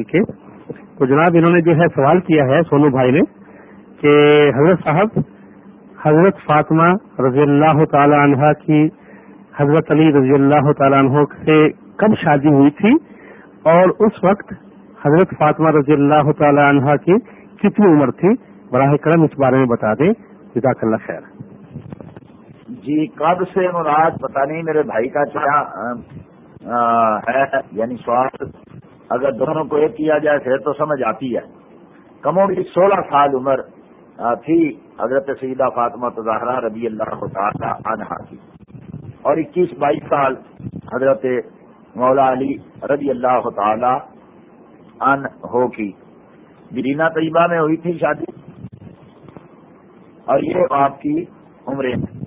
کے۔ تو جناب انہوں نے جو ہے سوال کیا ہے سونو بھائی نے کہ حضرت صاحب، حضرت فاطمہ رضی اللہ تعالی عنہ کی حضرت علی رضی اللہ تعالیٰ عنہ سے کب شادی ہوئی تھی اور اس وقت حضرت فاطمہ رضی اللہ تعالی عنہ کی کتنی عمر تھی؟ براہ کرم اس بارے میں بتا دیں۔ جزاک اللہ خیر۔ جی کب سے مراد پتا نہیں میرے بھائی کا کیا ہے یعنی سوال اگر دونوں کو ایک کیا جائے پھر تو سمجھ آتی ہے۔ کموں کی سولہ سال عمر تھی حضرت سیدہ فاطمہ تظاہرہ ربی اللہ تعالی عنہا کی۔ اور اکیس بائیس سال حضرت مولا علی رضی اللہ تعالی ان ہو کی۔ مدینہ طیبہ میں ہوئی تھی شادی۔ اور یہ آپ کی عمریں۔